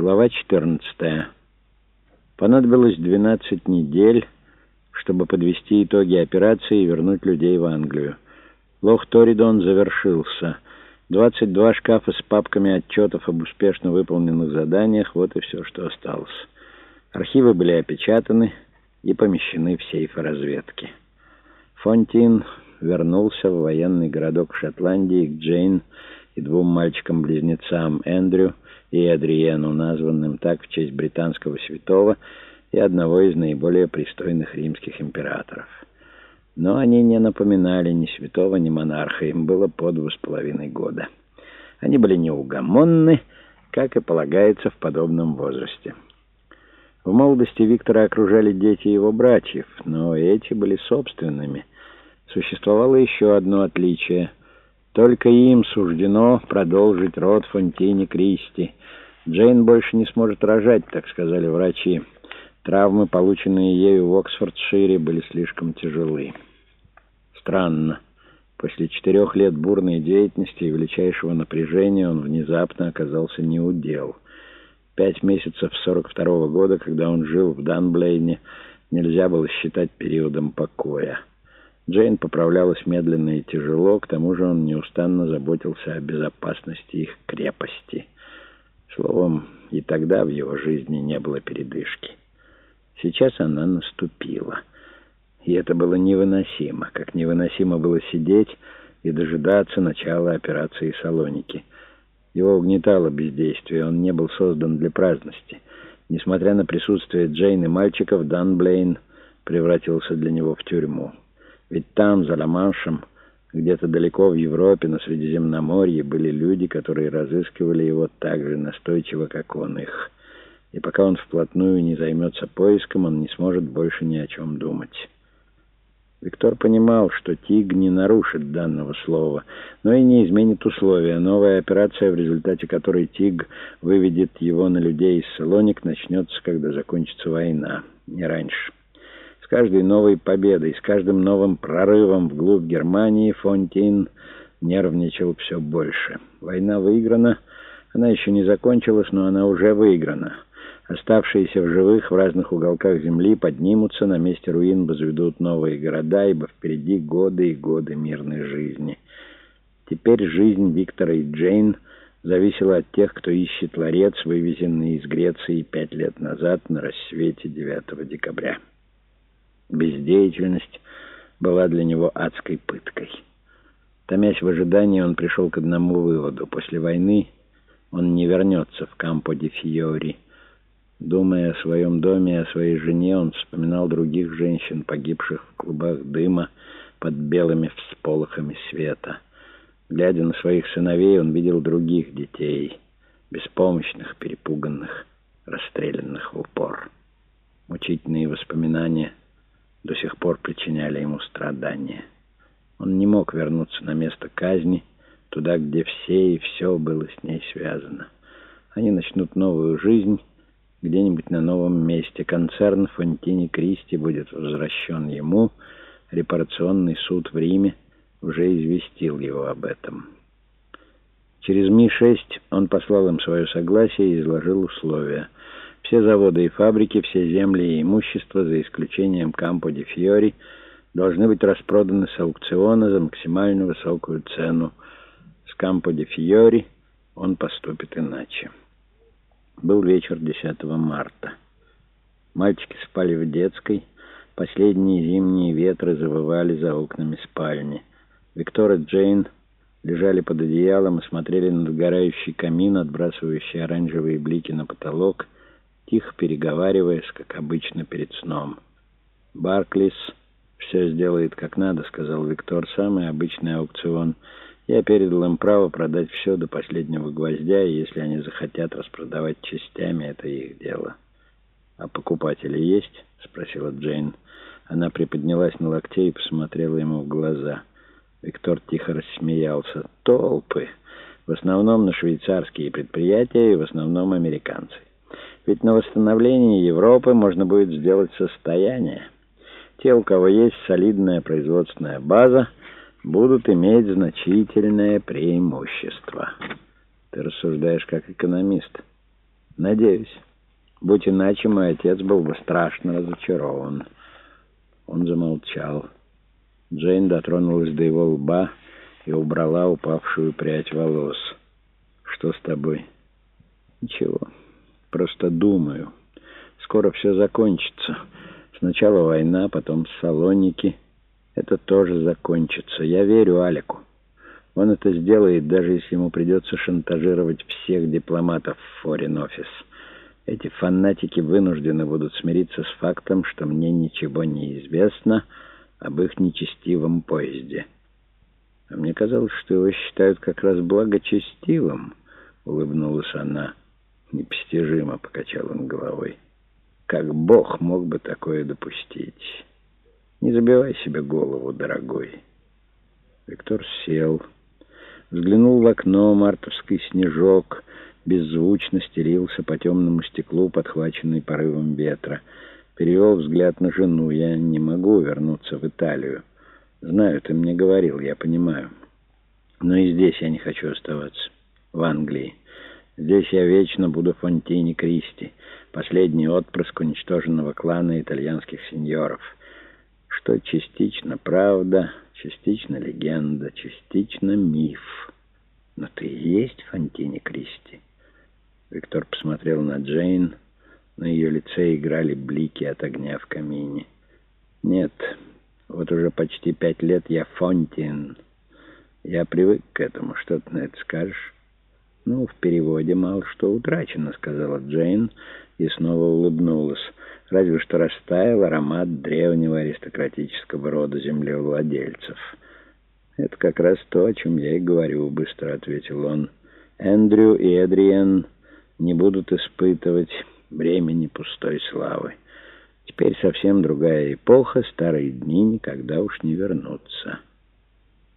Глава 14. Понадобилось 12 недель, чтобы подвести итоги операции и вернуть людей в Англию. Лох Торидон завершился. 22 шкафа с папками отчетов об успешно выполненных заданиях — вот и все, что осталось. Архивы были опечатаны и помещены в сейфы разведки. Фонтин вернулся в военный городок Шотландии к Джейн и двум мальчикам-близнецам Эндрю и Адриену, названным так в честь британского святого и одного из наиболее пристойных римских императоров. Но они не напоминали ни святого, ни монарха, им было по два с половиной года. Они были неугомонны, как и полагается в подобном возрасте. В молодости Виктора окружали дети его братьев, но эти были собственными. Существовало еще одно отличие — только им суждено продолжить род Фонтини Кристи. Джейн больше не сможет рожать, так сказали врачи. Травмы, полученные ею в Оксфордшире, были слишком тяжелы. Странно. После четырех лет бурной деятельности и величайшего напряжения он внезапно оказался неудел. Пять месяцев 42-го года, когда он жил в Данблейне, нельзя было считать периодом покоя. Джейн поправлялась медленно и тяжело, к тому же он неустанно заботился о безопасности их крепости. Словом, и тогда в его жизни не было передышки. Сейчас она наступила. И это было невыносимо, как невыносимо было сидеть и дожидаться начала операции «Салоники». Его угнетало бездействие, он не был создан для праздности. Несмотря на присутствие Джейн и мальчиков, Дан Блейн превратился для него в тюрьму. Ведь там, за Ла-Маншем, где-то далеко в Европе, на Средиземноморье, были люди, которые разыскивали его так же настойчиво, как он их. И пока он вплотную не займется поиском, он не сможет больше ни о чем думать. Виктор понимал, что Тиг не нарушит данного слова, но и не изменит условия. Новая операция, в результате которой Тиг выведет его на людей из Салоник, начнется, когда закончится война, не раньше каждой новой победой, с каждым новым прорывом вглубь Германии Фонтин нервничал все больше. Война выиграна, она еще не закончилась, но она уже выиграна. Оставшиеся в живых в разных уголках земли поднимутся, на месте руин возведут новые города, ибо впереди годы и годы мирной жизни. Теперь жизнь Виктора и Джейн зависела от тех, кто ищет ларец, вывезенный из Греции пять лет назад на рассвете 9 декабря. Бездеятельность была для него адской пыткой. Томясь в ожидании, он пришел к одному выводу. После войны он не вернется в Кампо-де-Фьори. Думая о своем доме и о своей жене, он вспоминал других женщин, погибших в клубах дыма под белыми всполохами света. Глядя на своих сыновей, он видел других детей, беспомощных, перепуганных, расстрелянных в упор. Мучительные воспоминания — до сих пор причиняли ему страдания. Он не мог вернуться на место казни, туда, где все и все было с ней связано. Они начнут новую жизнь где-нибудь на новом месте. Концерн Фонтини Кристи будет возвращен ему. Репарационный суд в Риме уже известил его об этом. Через Ми-6 он послал им свое согласие и изложил условия — все заводы и фабрики, все земли и имущество, за исключением Кампо-де-Фьори, должны быть распроданы с аукциона за максимально высокую цену. С Кампо-де-Фьори он поступит иначе. Был вечер 10 марта. Мальчики спали в детской. Последние зимние ветры завывали за окнами спальни. Виктор и Джейн лежали под одеялом и смотрели на догорающий камин, отбрасывающий оранжевые блики на потолок — тихо переговариваясь, как обычно перед сном. «Барклис все сделает как надо», — сказал Виктор, — «самый обычный аукцион. Я передал им право продать все до последнего гвоздя, и если они захотят распродавать частями, это их дело». «А покупатели есть?» — спросила Джейн. Она приподнялась на локте и посмотрела ему в глаза. Виктор тихо рассмеялся. «Толпы! В основном на швейцарские предприятия и в основном американцы. Ведь на восстановление Европы можно будет сделать состояние. Те, у кого есть солидная производственная база, будут иметь значительное преимущество. Ты рассуждаешь как экономист. Надеюсь. Будь иначе, мой отец был бы страшно разочарован. Он замолчал. Джейн дотронулась до его лба и убрала упавшую прядь волос. «Что с тобой?» «Ничего, просто думаю. Скоро все закончится. Сначала война, потом Салоники. Это тоже закончится. Я верю Алику. Он это сделает, даже если ему придется шантажировать всех дипломатов в Office. Эти фанатики вынуждены будут смириться с фактом, что мне ничего не известно об их нечестивом поезде. А мне казалось, что его считают как раз благочестивым, — улыбнулась она. Непостижимо, — покачал он головой. Как Бог мог бы такое допустить? Не забивай себе голову, дорогой. Виктор сел, взглянул в окно, мартовский снежок беззвучно стерился по темному стеклу, подхваченный порывом ветра. Перевел взгляд на жену. Я не могу вернуться в Италию. Знаю, ты мне говорил, я понимаю. Но и здесь я не хочу оставаться. В Англии. Здесь я вечно буду Фонтини Кристи, последний отпрыск уничтоженного клана итальянских сеньоров. Что частично правда, частично легенда, частично миф. Но ты и есть Фонтини Кристи. Виктор посмотрел на Джейн. На ее лице играли блики от огня в камине. «Нет, вот уже почти пять лет я Фонтин. Я привык к этому. Что ты на это скажешь?» «Ну, в переводе мало что утрачено», — сказала Джейн и снова улыбнулась. «Разве что растаял аромат древнего аристократического рода землевладельцев». «Это как раз то, о чем я и говорю», — быстро ответил он. «Эндрю и Эдриен...» не будут испытывать времени пустой славы. Теперь совсем другая эпоха, старые дни никогда уж не вернутся».